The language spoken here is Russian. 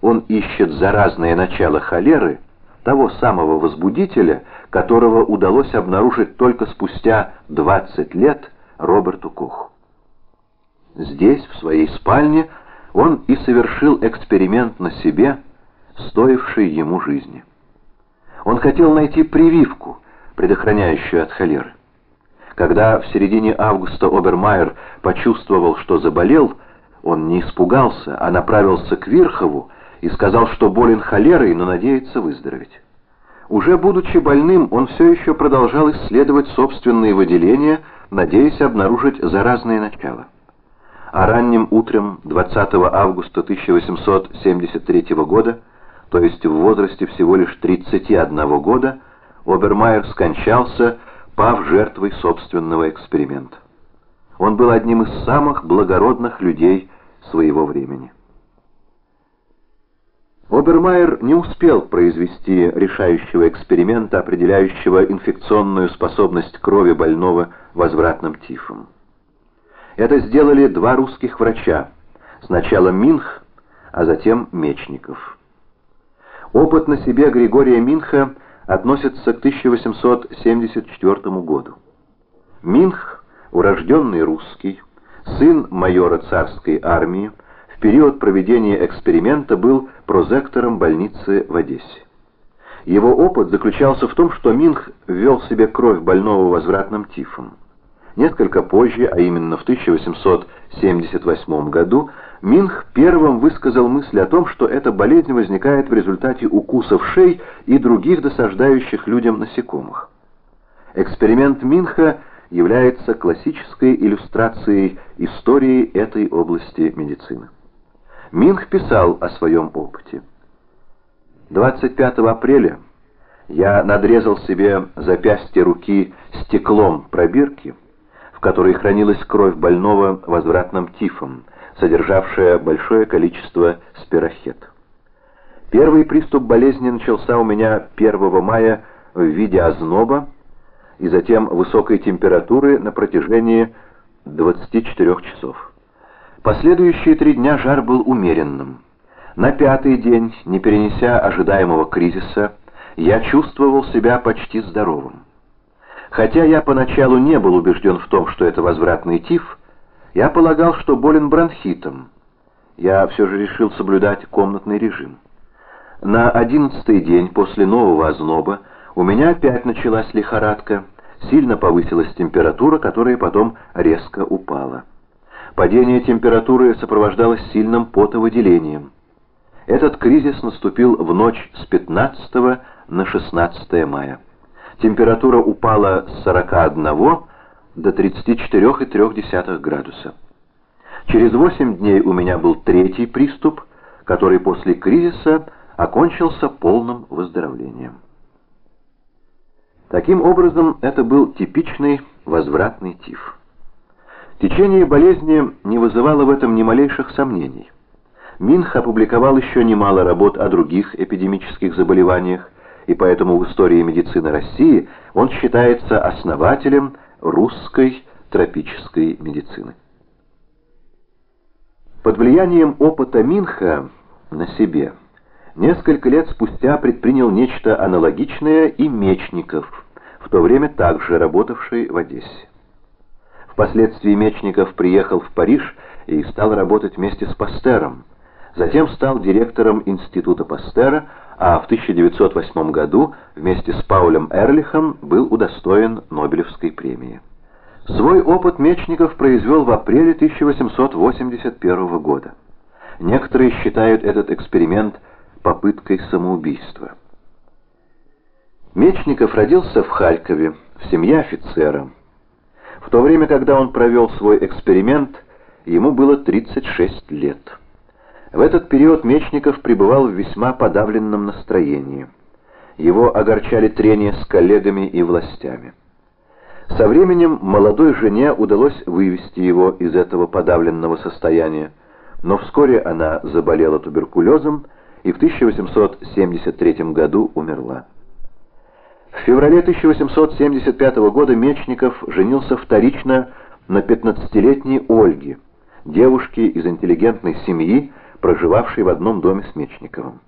он ищет заразное начало холеры, того самого возбудителя, которого удалось обнаружить только спустя 20 лет Роберту Коху. Здесь, в своей спальне, он и совершил эксперимент на себе, стоивший ему жизни. Он хотел найти прививку, предохраняющую от холеры. Когда в середине августа Обермайер почувствовал, что заболел, он не испугался, а направился к Вирхову и сказал, что болен холерой, но надеется выздороветь. Уже будучи больным, он все еще продолжал исследовать собственные выделения, надеясь обнаружить заразные начала. А ранним утром 20 августа 1873 года, то есть в возрасте всего лишь 31 года, Обермайер скончался, пав жертвой собственного эксперимента. Он был одним из самых благородных людей своего времени. Обермайер не успел произвести решающего эксперимента, определяющего инфекционную способность крови больного возвратным тифом. Это сделали два русских врача, сначала Минх, а затем Мечников. Опыт на себе Григория Минха относится к 1874 году. Минх, урожденный русский, сын майора царской армии, период проведения эксперимента был прозектором больницы в Одессе. Его опыт заключался в том, что Минх ввел себе кровь больного возвратным тифом. Несколько позже, а именно в 1878 году, Минх первым высказал мысль о том, что эта болезнь возникает в результате укусов шей и других досаждающих людям насекомых. Эксперимент Минха является классической иллюстрацией истории этой области медицины. Минх писал о своем опыте. 25 апреля я надрезал себе запястье руки стеклом пробирки, в которой хранилась кровь больного возвратным тифом, содержавшая большое количество спирохет. Первый приступ болезни начался у меня 1 мая в виде озноба и затем высокой температуры на протяжении 24 часов. Последующие три дня жар был умеренным. На пятый день, не перенеся ожидаемого кризиса, я чувствовал себя почти здоровым. Хотя я поначалу не был убежден в том, что это возвратный тиф, я полагал, что болен бронхитом. Я все же решил соблюдать комнатный режим. На одиннадцатый день после нового озноба у меня опять началась лихорадка, сильно повысилась температура, которая потом резко упала. Падение температуры сопровождалось сильным потовыделением. Этот кризис наступил в ночь с 15 на 16 мая. Температура упала с 41 до 34,3 градуса. Через 8 дней у меня был третий приступ, который после кризиса окончился полным выздоровлением. Таким образом, это был типичный возвратный тиф. Течение болезни не вызывало в этом ни малейших сомнений. Минх опубликовал еще немало работ о других эпидемических заболеваниях, и поэтому в истории медицины России он считается основателем русской тропической медицины. Под влиянием опыта Минха на себе несколько лет спустя предпринял нечто аналогичное и Мечников, в то время также работавший в Одессе. Впоследствии Мечников приехал в Париж и стал работать вместе с Пастером. Затем стал директором Института Пастера, а в 1908 году вместе с Паулем Эрлихом был удостоен Нобелевской премии. Свой опыт Мечников произвел в апреле 1881 года. Некоторые считают этот эксперимент попыткой самоубийства. Мечников родился в Харькове, в семье офицера. В то время, когда он провел свой эксперимент, ему было 36 лет. В этот период Мечников пребывал в весьма подавленном настроении. Его огорчали трения с коллегами и властями. Со временем молодой жене удалось вывести его из этого подавленного состояния, но вскоре она заболела туберкулезом и в 1873 году умерла. Феврале 1875 года Мечников женился вторично на 15-летней Ольге, девушке из интеллигентной семьи, проживавший в одном доме с Мечниковым.